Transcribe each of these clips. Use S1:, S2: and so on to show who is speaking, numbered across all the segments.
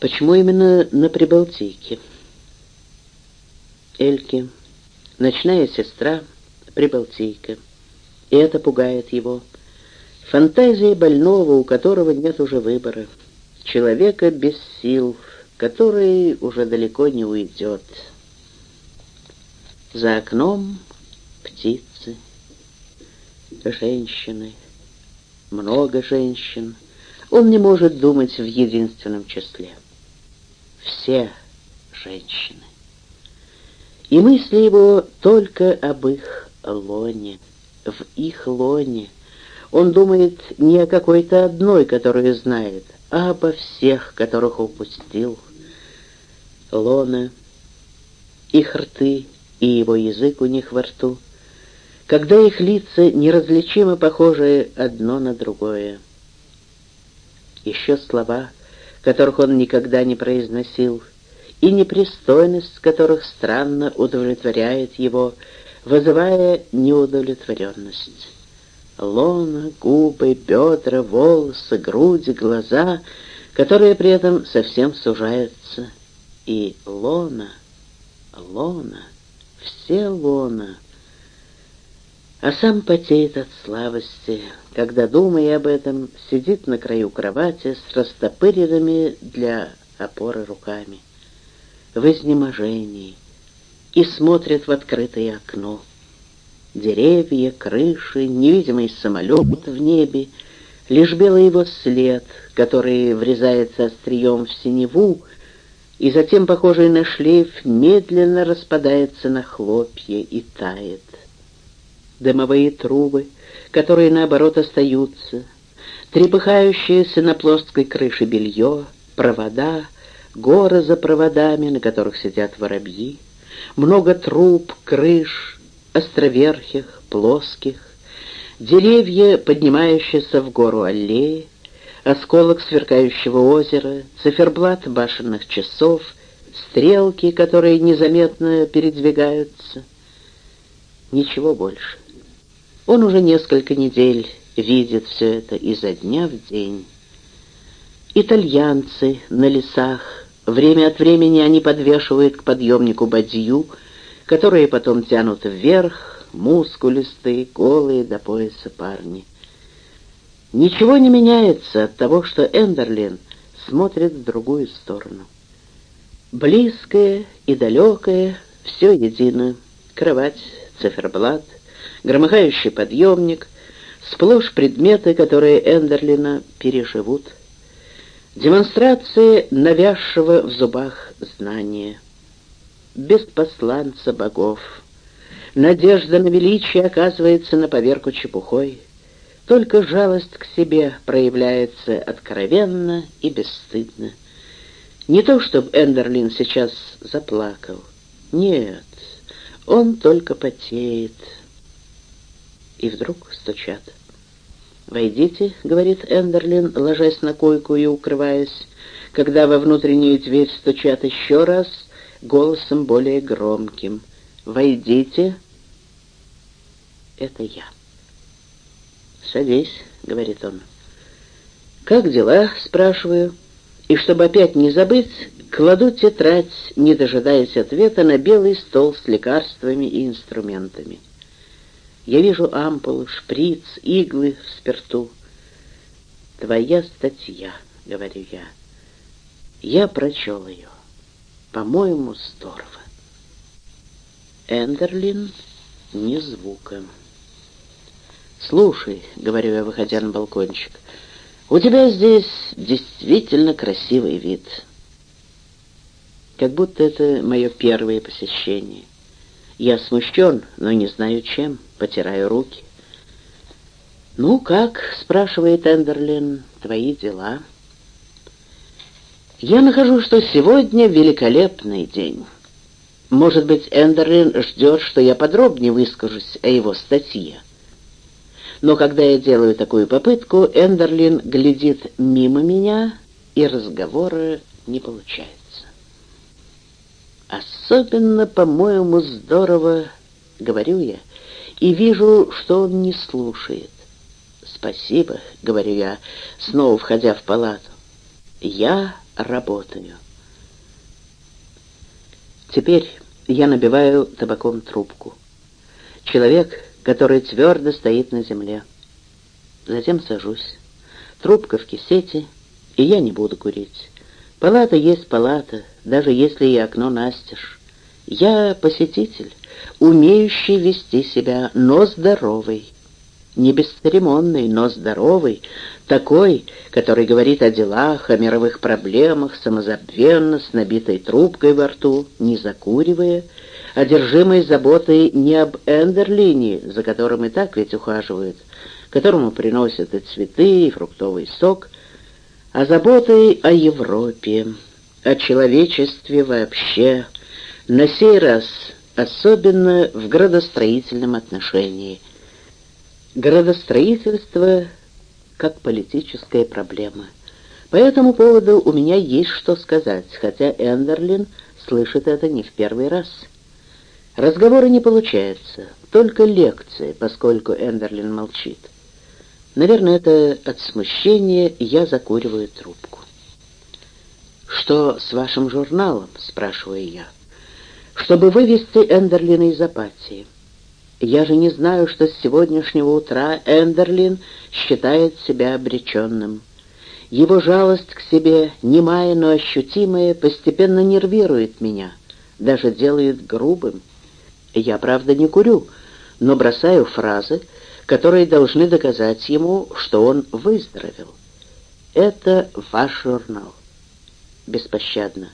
S1: Почему именно на Прибалтийке? Эльки, ночная сестра, Прибалтийка. И это пугает его. Фантазия больного, у которого нет уже выбора. Человека без сил, который уже далеко не уйдет. За окном птицы, женщины, много женщин. Он не может думать в единственном числе. Все женщины. И мысли его только об их лоне, в их лоне. Он думает не о какой-то одной, которую знает, а обо всех, которых упустил. Лона, их рты и его язык у них во рту, когда их лица неразличимо похожи одно на другое. Еще слова, которых он никогда не произносил, и непристойность которых странно удовлетворяет его, вызывая неудовлетворенность. Лона, губы, бедра, волосы, груди, глаза, которые при этом совсем сужаются. И лона, лона, все лона. А сам потеет от слабости, когда, думая об этом, сидит на краю кровати с растопыренными для опоры руками в изнеможении и смотрит в открытое окно. Деревья, крыши, невидимый самолет в небе, лишь белый его след, который врезается острием в синеву, и затем, похожий на шлейф, медленно распадается на хлопья и тает. Дымовые трубы, которые, наоборот, остаются, трепыхающиеся на плоской крыше белье, провода — горы за проводами, на которых сидят воробьи, много труб, крыш, островерхих, плоских, деревья, поднимающиеся в гору аллеи, осколок сверкающего озера, циферблат башенных часов, стрелки, которые незаметно передвигаются. Ничего больше. Он уже несколько недель видит все это изо дня в день. Итальянцы на лесах, Время от времени они подвешивают к подъемнику бадью, которые потом тянут вверх, мускулистые, голые до пояса парни. Ничего не меняется от того, что Эндерлин смотрит в другую сторону. Близкое и далекое — все едино. Кровать, циферблат, громыхающий подъемник — сплошь предметы, которые Эндерлина переживут — Демонстрации навязшего в зубах знания. Без посланца богов. Надежда на величие оказывается на поверку чепухой. Только жалость к себе проявляется откровенно и бесстыдно. Не то, чтобы Эндерлин сейчас заплакал. Нет, он только потеет. И вдруг стучат. «Войдите», — говорит Эндерлин, ложась на койку и укрываясь, когда во внутреннюю дверь стучат еще раз, голосом более громким. «Войдите». «Это я». «Садись», — говорит он. «Как дела?» — спрашиваю. И чтобы опять не забыть, кладу тетрадь, не дожидаясь ответа, на белый стол с лекарствами и инструментами. Я вижу ампулу, шприц, иглы в спирту. «Твоя статья», — говорю я. Я прочел ее. По-моему, здорово. Эндерлин ни звука. «Слушай», — говорю я, выходя на балкончик, — «у тебя здесь действительно красивый вид». Как будто это мое первое посещение. Я смущен, но не знаю чем, потираю руки. «Ну как?» — спрашивает Эндерлин. «Твои дела?» Я нахожу, что сегодня великолепный день. Может быть, Эндерлин ждет, что я подробнее выскажусь о его статье. Но когда я делаю такую попытку, Эндерлин глядит мимо меня, и разговора не получается. Особенно, по-моему, здорово, говорю я, и вижу, что он не слушает. «Спасибо», — говорю я, снова входя в палату. «Я работаю. Теперь я набиваю табаком трубку. Человек, который твердо стоит на земле. Затем сажусь. Трубка в кисете, и я не буду курить. Палата есть палата, даже если и окно настежь. Я посетитель, умеющий вести себя, но здоровый. Не бесцеремонный, но здоровый, такой, который говорит о делах, о мировых проблемах, самозабвенно, с набитой трубкой во рту, не закуривая, одержимой заботой не об Эндерлине, за которым и так ведь ухаживают, которому приносят и цветы, и фруктовый сок, а заботой о Европе, о человечестве вообще, на сей раз особенно в градостроительном отношении. Градостроительство как политическая проблема. По этому поводу у меня есть что сказать, хотя Эндерлин слышит это не в первый раз. Разговоры не получается, только лекции, поскольку Эндерлин молчит. Наверное, это от смущения я закуриваю трубку. «Что с вашим журналом?» — спрашиваю я. «Чтобы вывести Эндерлина из апатии». Я же не знаю, что с сегодняшнего утра Эндерлин считает себя обреченным. Его жалость к себе, немая, но ощутимая, постепенно нервирует меня, даже делает грубым. Я, правда, не курю, но бросаю фразы, которые должны доказать ему, что он выздоровел. Это ваш журнал. Беспощадно.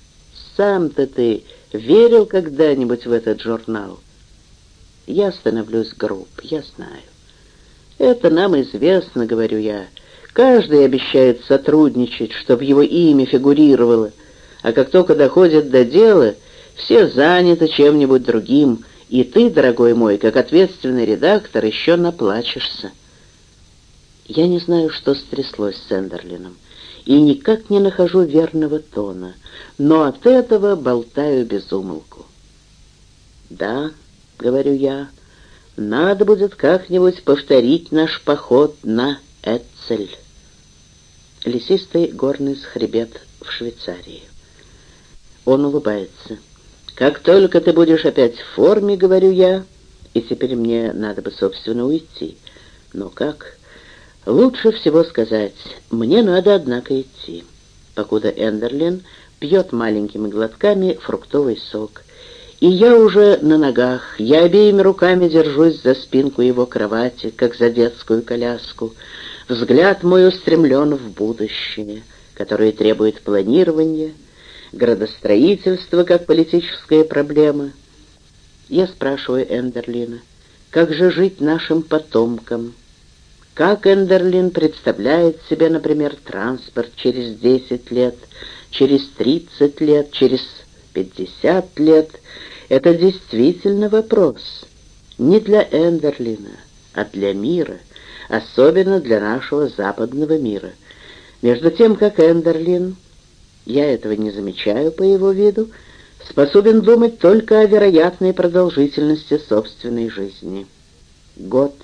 S1: Сам-то ты верил когда-нибудь в этот журнал? Я становлюсь груб, я знаю. Это нам известно, говорю я. Каждый обещает сотрудничать, чтобы его имя фигурировало, а как только доходит до дела, все заняты чем-нибудь другим, и ты, дорогой мой, как ответственный редактор, еще наплачешься. Я не знаю, что стряслось с Эндерлином, и никак не нахожу верного тона, но от этого болтаю без умолку. Да, — говорю я, — надо будет как-нибудь повторить наш поход на Эцель. Лесистый горный хребет в Швейцарии. Он улыбается. «Как только ты будешь опять в форме, — говорю я, — и теперь мне надо бы, собственно, уйти. Но как? Лучше всего сказать, мне надо, однако, идти, покуда Эндерлин пьет маленькими глотками фруктовый сок, и я уже на ногах, я обеими руками держусь за спинку его кровати, как за детскую коляску. Взгляд мой устремлен в будущее, которое требует планирования, градостроительства как политическая проблема. Я спрашиваю Эндерлина, как же жить нашим потомкам? Как Эндерлин представляет себе, например, транспорт через 10 лет, через 30 лет, через 50 лет — это действительно вопрос. Не для Эндерлина, а для мира, особенно для нашего западного мира. Между тем, как Эндерлин, я этого не замечаю по его виду, способен думать только о вероятной продолжительности собственной жизни. Год.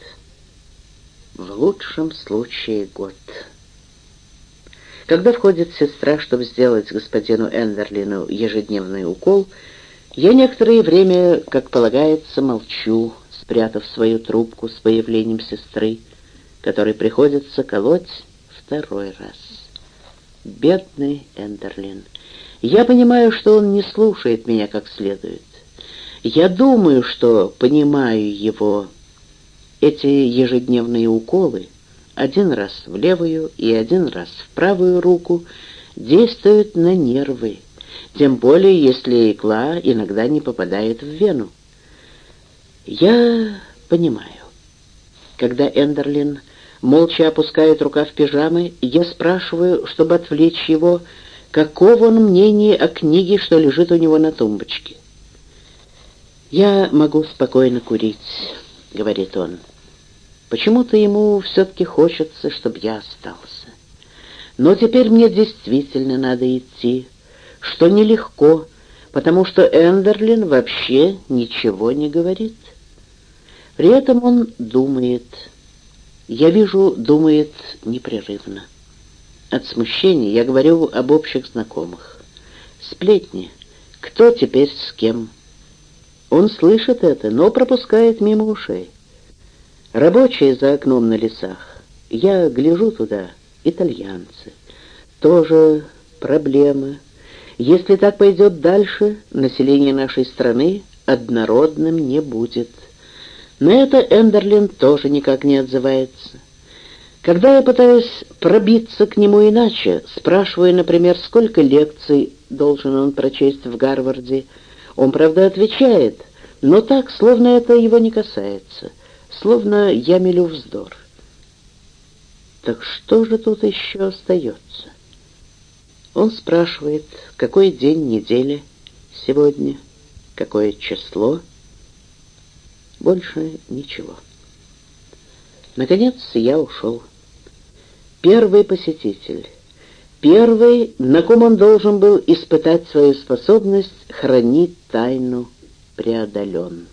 S1: В лучшем случае год. Когда входит сестра, чтобы сделать господину Эндерлину ежедневный укол, я некоторое время, как полагается, молчу, спрятав свою трубку с появлением сестры, которой приходится колоть второй раз. Бедный Эндерлин. Я понимаю, что он не слушает меня как следует. Я думаю, что понимаю его. Эти ежедневные уколы, один раз в левую и один раз в правую руку, действуют на нервы, тем более если игла иногда не попадает в вену. Я понимаю. Когда Эндерлин молча опускает рукав пижамы, я спрашиваю, чтобы отвлечь его, какого он мнения о книге, что лежит у него на тумбочке. «Я могу спокойно курить», — говорит он. Почему-то ему все-таки хочется, чтобы я остался. Но теперь мне действительно надо идти, что нелегко, потому что Эндерлин вообще ничего не говорит. При этом он думает. Я вижу, думает непрерывно. от смущения я говорю об общих знакомых. Сплетни. Кто теперь с кем? Он слышит это, но пропускает мимо ушей. Рабочие за окном на лесах. Я гляжу туда. Итальянцы. Тоже проблемы. Если так пойдет дальше, население нашей страны однородным не будет. На это Эндерлин тоже никак не отзывается. Когда я пытаюсь пробиться к нему иначе, спрашиваю, например, сколько лекций должен он прочесть в Гарварде, он, правда, отвечает, но так, словно это его не касается, словно я мелю вздор. Так что же тут еще остается? Он спрашивает, какой день недели сегодня, какое число. Больше ничего. Наконец я ушел. Первый посетитель. Первый, на ком он должен был испытать свою способность хранить тайну, преодолен.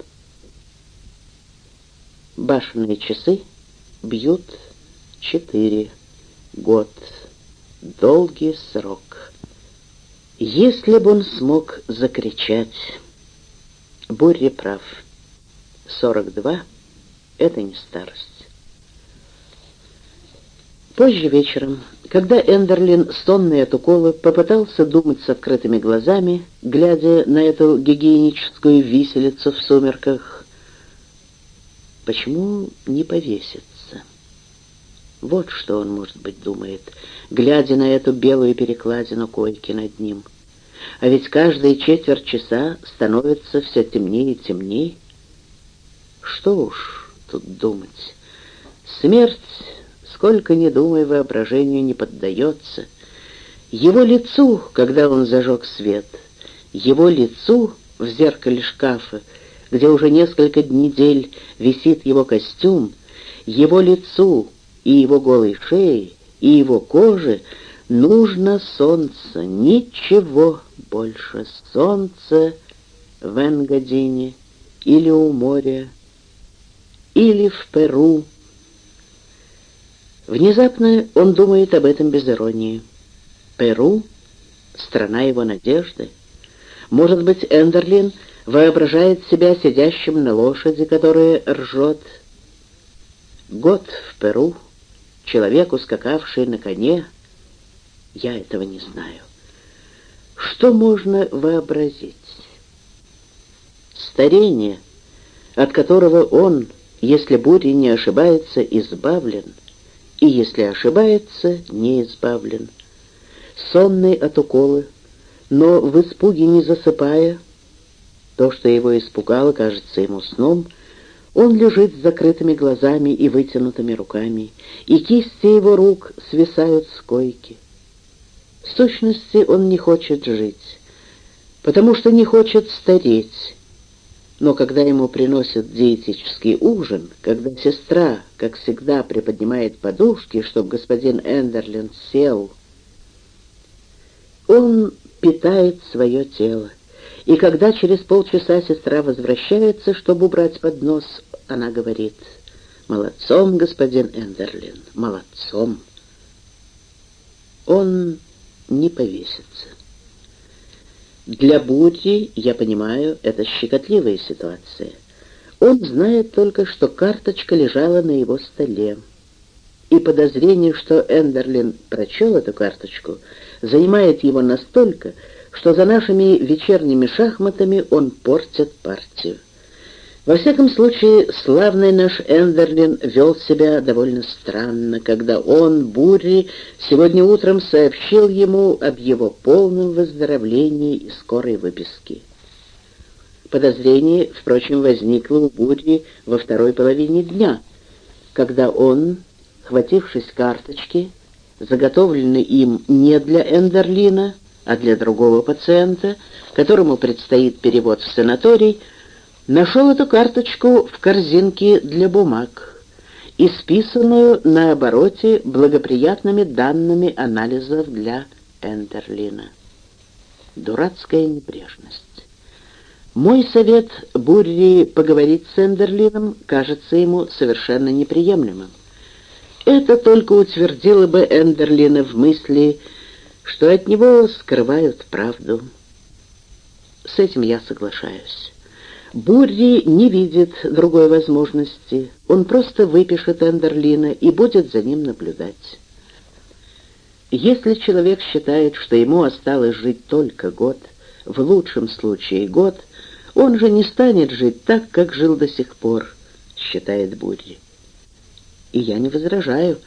S1: Башенные часы бьют четыре. Год. Долгий срок. Если бы он смог закричать... Бурри прав. Сорок два — это не старость. Позже вечером, когда Эндерлин, сонный от укола, попытался думать с открытыми глазами, глядя на эту гигиеническую виселицу в сумерках, почему не повеситься? Вот что он, может быть, думает, глядя на эту белую перекладину койки над ним. А ведь каждые четверть часа становится все темнее и темнее. Что уж тут думать? Смерть сколько ни думай, воображению не поддается. Его лицу, когда он зажег свет, его лицу в зеркале шкафа, где уже несколько недель висит его костюм, его лицу и его голой шее, и его коже нужно солнце, ничего больше. Солнце в Энгадине или у моря, или в Перу, Внезапно он думает об этом без иронии. Перу — страна его надежды. Может быть, Эндерлин воображает себя сидящим на лошади, которая ржет. Год в Перу, человек, ускакавший на коне, я этого не знаю. Что можно вообразить? Старение, от которого он, если Бури не ошибается, избавлен — и, если ошибается, не избавлен. Сонный от укола, но в испуге не засыпая, то, что его испугало, кажется ему сном, он лежит с закрытыми глазами и вытянутыми руками, и кисти его рук свисают с койки. В сущности, он не хочет жить, потому что не хочет стареть, но когда ему приносят диетический ужин, когда сестра, как всегда, приподнимает подушки, чтобы господин Эндерлин сел, он питает свое тело. И когда через полчаса сестра возвращается, чтобы убрать поднос, она говорит, «Молодцом, господин Эндерлин, молодцом». Он не повесится. Для Будди, я понимаю, это щекотливая ситуация. Он знает только, что карточка лежала на его столе. И подозрение, что Эндерлин прочел эту карточку, занимает его настолько, что за нашими вечерними шахматами он портит партию. Во всяком случае, славный наш Эндерлин вел себя довольно странно, когда он, Бурри, сегодня утром сообщил ему об его полном выздоровлении и скорой выписке. Подозрение, впрочем, возникло у Бурри во второй половине дня, когда он, хватившись карточки, заготовленной им не для Эндерлина, а для другого пациента, которому предстоит перевод в санаторий, Нашел эту карточку в корзинке для бумаг, исписанную на обороте благоприятными данными анализов для Эндерлина. Дурацкая небрежность. Мой совет Бурри поговорить с Эндерлином кажется ему совершенно неприемлемым. Это только утвердило бы Эндерлина в мысли, что от него скрывают правду. С этим я соглашаюсь. Бурри не видит другой возможности. Он просто выпишет Эндерлина и будет за ним наблюдать. Если человек считает, что ему осталось жить только год, в лучшем случае год, он же не станет жить так, как жил до сих пор, считает Бурри. И я не возражаю,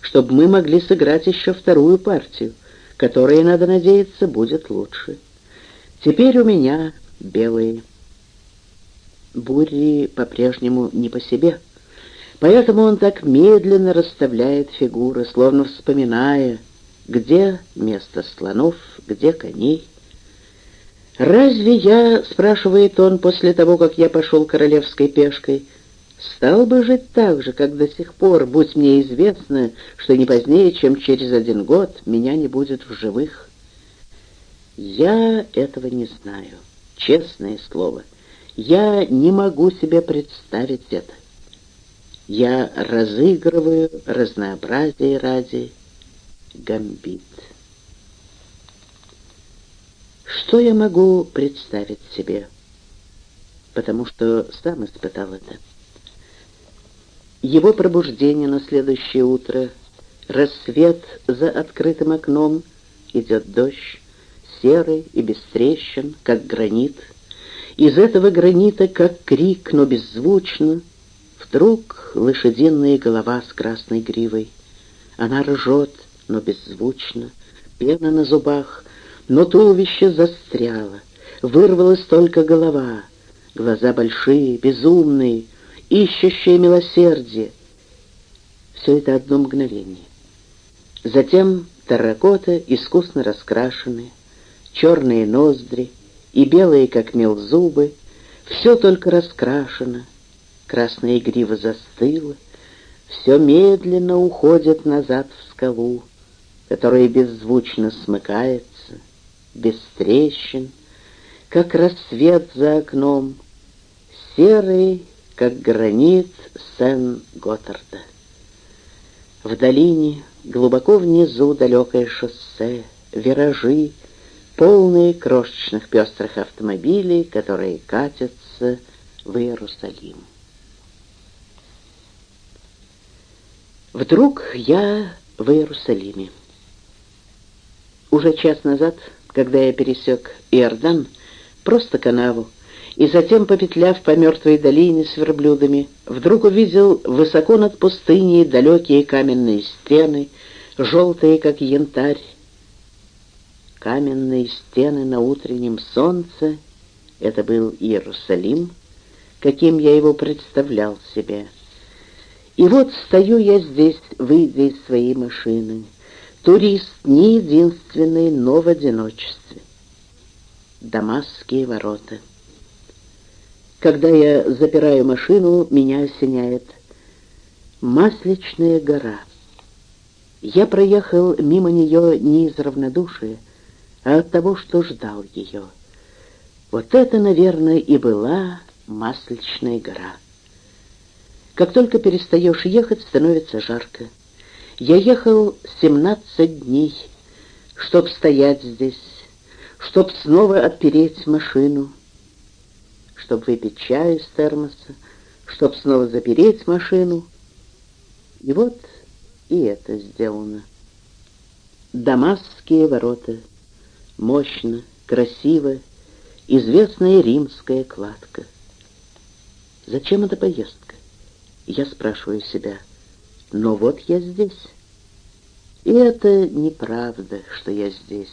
S1: чтобы мы могли сыграть еще вторую партию, которая, надо надеяться, будет лучше. Теперь у меня белые. Бурри по-прежнему не по себе, поэтому он так медленно расставляет фигуры, словно вспоминая, где место слонов, где коней. «Разве я, — спрашивает он после того, как я пошел королевской пешкой, — стал бы жить так же, как до сих пор, будь мне известно, что не позднее, чем через один год, меня не будет в живых?» Я этого не знаю, честное слово. Я не могу себе представить это. Я разыгрываю разнообразие ради гамбит. Что я могу представить себе? Потому что сам испытал это. Его пробуждение на следующее утро, рассвет за открытым окном, идет дождь, серый и без трещин, как гранит. Из этого гранита, как крик, но беззвучно, вдруг лошадиная голова с красной гривой. Она ржет, но беззвучно, пена на зубах, но туловище застряло, вырвалась только голова, глаза большие, безумные, ищущие милосердие. Все это одно мгновение. Затем таракота, искусно раскрашенные, черные ноздри и белые, как мел, зубы, все только раскрашено, красная грива застыла, все медленно уходит назад в скалу, которая беззвучно смыкается, без трещин, как рассвет за окном, серый, как гранит Сен-Готтарда. В долине, глубоко внизу далекое шоссе, виражи, полные крошечных пестрых автомобилей, которые катятся в Иерусалим. Вдруг я в Иерусалиме. Уже час назад, когда я пересек Иордан, просто канаву, и затем, попетляв по мертвой долине с верблюдами, вдруг увидел высоко над пустыней далекие каменные стены, желтые, как янтарь, каменные стены на утреннем солнце — это был Иерусалим, каким я его представлял себе. И вот стою я здесь, выйдя из своей машины — Турист не единственный, но в одиночестве. Дамасские ворота. Когда я запираю машину, меня осеняет Масличная гора. Я проехал мимо нее не из равнодушия, а от того, что ждал ее. Вот это, наверное, и была Масличная гора. Как только перестаешь ехать, становится жарко. Я ехал семнадцать дней, чтоб стоять здесь, чтоб снова отпереть машину, чтоб выпить чаю из термоса, чтоб снова запереть машину. И вот и это сделано. Дамасские ворота. Мощно, красиво, известная римская кладка. Зачем эта поездка? Я спрашиваю себя. Но вот я здесь. И это неправда, что я здесь.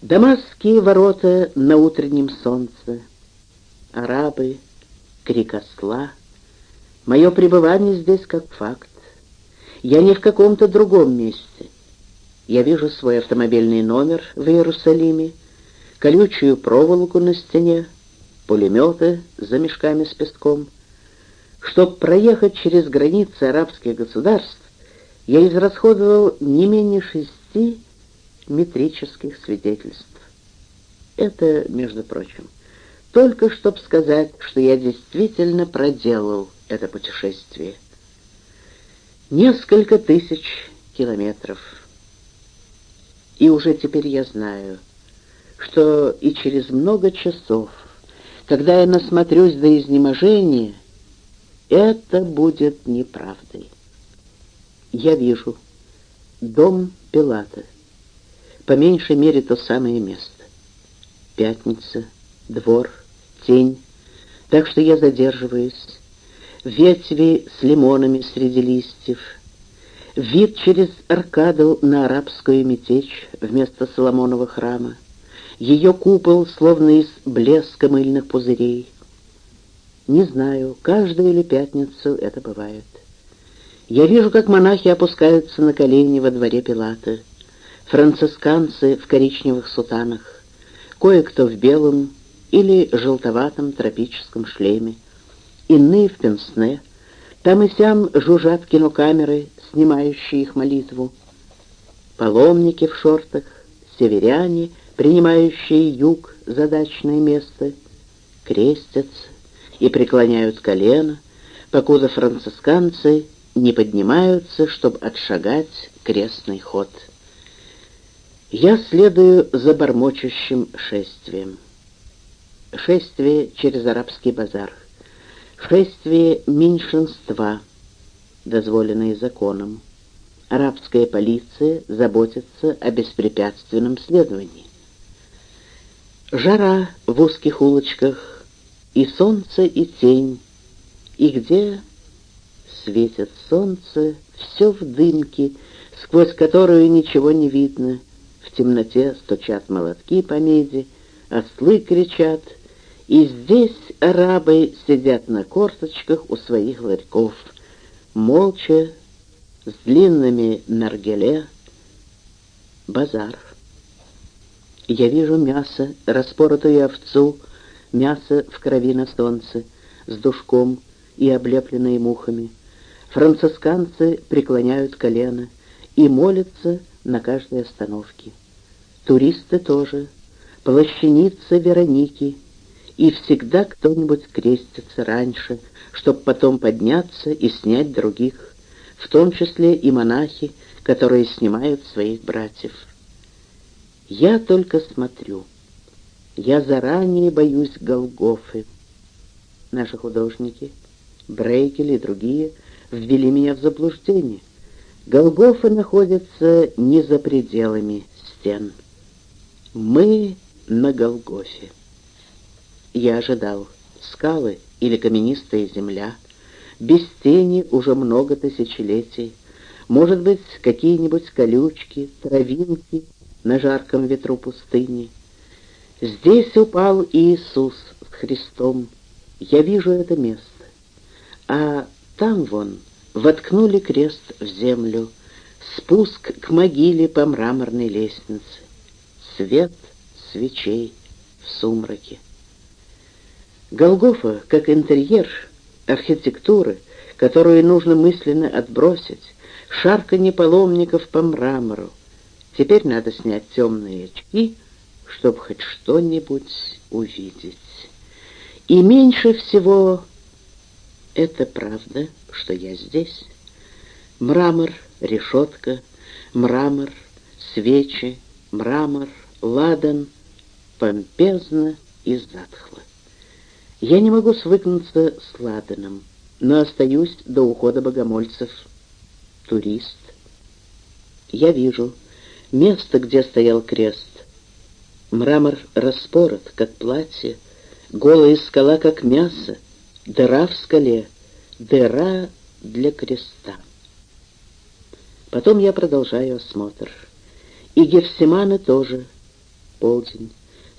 S1: Дамасские ворота на утреннем солнце, арабы, крик осла. Мое пребывание здесь как факт. Я не в каком-то другом месте. Я вижу свой автомобильный номер в Иерусалиме, колючую проволоку на стене, пулеметы за мешками с песком — чтобы проехать через границы арабских государств, я израсходовал не менее шести метрических свидетельств. Это, между прочим, только чтобы сказать, что я действительно проделал это путешествие. Несколько тысяч километров. И уже теперь я знаю, что и через много часов, когда я насмотрюсь до изнеможения, это будет неправдой. Я вижу дом Пилата, по меньшей мере то самое место. Пятница, двор, тень, так что я задерживаюсь. Ветви с лимонами среди листьев, вид через аркаду на арабскую мятечь вместо Соломонова храма, ее купол словно из блеска мыльных пузырей. Не знаю, каждую или пятницу это бывает. Я вижу, как монахи опускаются на колени во дворе Пилата, францисканцы в коричневых сутанах, кое-кто в белом или желтоватом тропическом шлеме, иные в пенсне, там и сям жужжат кинокамеры, снимающие их молитву, паломники в шортах, северяне, принимающие юг за дачное место, крестятся и преклоняют колено, покуда францисканцы не поднимаются, чтобы отшагать крестный ход. Я следую за бормочущим шествием. Шествие через арабский базар. Шествие меньшинства, дозволенное законом. Арабская полиция заботится о беспрепятственном следовании. Жара в узких улочках, и солнце, и тень, и где светит солнце, все в дымке, сквозь которую ничего не видно. В темноте стучат молотки по меди, ослы кричат, и здесь арабы сидят на корточках у своих ларьков, молча, с длинными наргеле, базар. Я вижу мясо, распоротую овцу, мясо в крови на солнце, с душком и облепленные мухами — Францисканцы преклоняют колено и молятся на каждой остановке. Туристы тоже, плащаницы Вероники, и всегда кто-нибудь крестится раньше, чтобы потом подняться и снять других, в том числе и монахи, которые снимают своих братьев. Я только смотрю. Я заранее боюсь Голгофы. Наши художники, Брейкель и другие — ввели меня в заблуждение. Голгофа находится не за пределами стен. Мы на Голгофе. Я ожидал скалы или каменистая земля, без тени уже много тысячелетий, может быть, какие-нибудь колючки, травинки на жарком ветру пустыни. Здесь упал Иисус с Христом. Я вижу это место. А там вон воткнули крест в землю, спуск к могиле по мраморной лестнице, свет свечей в сумраке. Голгофа, как интерьер, архитектуры, которую нужно мысленно отбросить, шарканье паломников по мрамору. Теперь надо снять темные очки, чтобы хоть что-нибудь увидеть. И меньше всего это правда, что я здесь? Мрамор, решетка, мрамор, свечи, мрамор, ладан, помпезно и затхло. Я не могу свыкнуться с ладаном, но остаюсь до ухода богомольцев. Турист. Я вижу место, где стоял крест. Мрамор распорот, как платье, голая скала, как мясо, дыра в скале, дыра для креста. Потом я продолжаю осмотр. И Гефсиманы тоже. Полдень.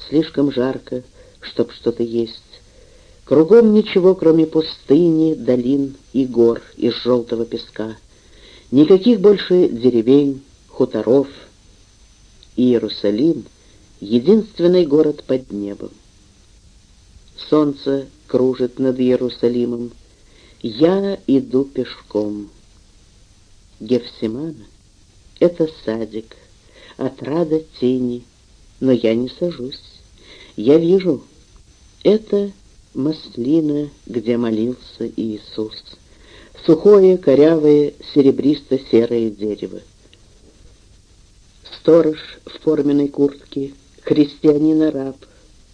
S1: Слишком жарко, чтоб что-то есть. Кругом ничего, кроме пустыни, долин и гор из желтого песка. Никаких больше деревень, хуторов. Иерусалим — единственный город под небом. Солнце кружит над Иерусалимом. Я иду пешком. Гефсимана — это садик, отрада тени, но я не сажусь. Я вижу, это маслина, где молился Иисус. сухое, корявое, серебристо-серое дерево. Сторож в форменной куртке, христианин-араб,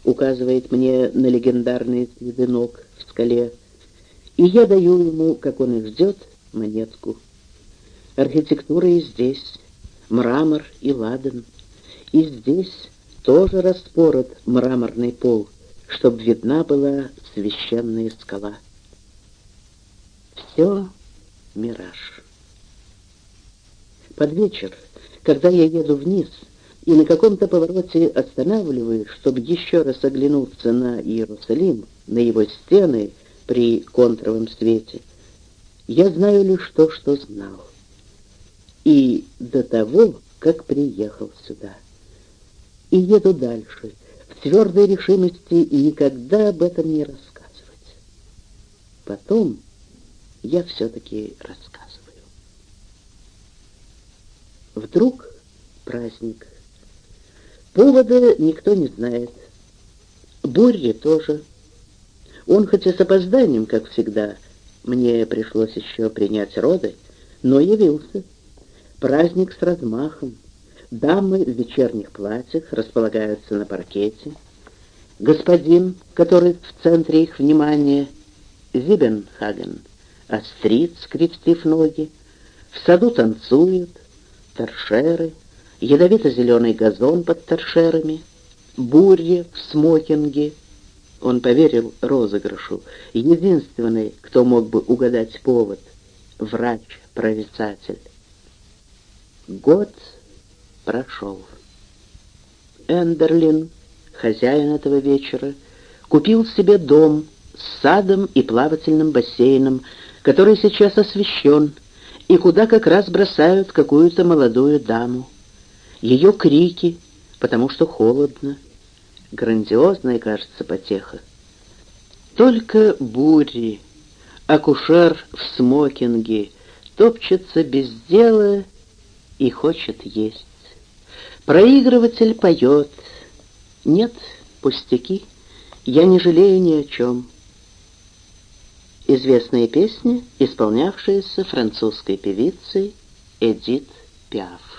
S1: указывает мне на легендарный следы в скале, и я даю ему, как он и ждет, монетку. Архитектура и здесь, мрамор и ладан, и здесь тоже распорот мраморный пол, чтоб видна была священная скала. Все мираж. Под вечер, когда я еду вниз и на каком-то повороте останавливаюсь, чтобы еще раз оглянуться на Иерусалим, на его стены при контровом свете, я знаю лишь то, что знал. И до того, как приехал сюда. И еду дальше, твердой решимости и никогда об этом не рассказывать. Потом я все-таки рассказываю. Вдруг праздник. Повода никто не знает. Бурри тоже. Он хоть и с опозданием, как всегда, мне пришлось еще принять роды, но явился. Праздник с размахом. Дамы в вечерних платьях располагаются на паркете. Господин, который в центре их внимания, Зибенхаген, острит, скрестив ноги. В саду танцуют, торшеры, ядовито-зеленый газон под торшерами, бурья в смокинге — он поверил розыгрышу. Единственный, кто мог бы угадать повод — врач-прорицатель. Год прошел. Эндерлин, хозяин этого вечера, купил себе дом с садом и плавательным бассейном, который сейчас освещен, и куда как раз бросают какую-то молодую даму. Ее крики, потому что холодно, Грандиозная, кажется, потеха. Только бури, акушер в смокинге, топчется без дела и хочет есть. Проигрыватель поет. Нет, пустяки, я не жалею ни о чем. Известная песня, исполнявшаяся французской певицей Эдит Пиаф.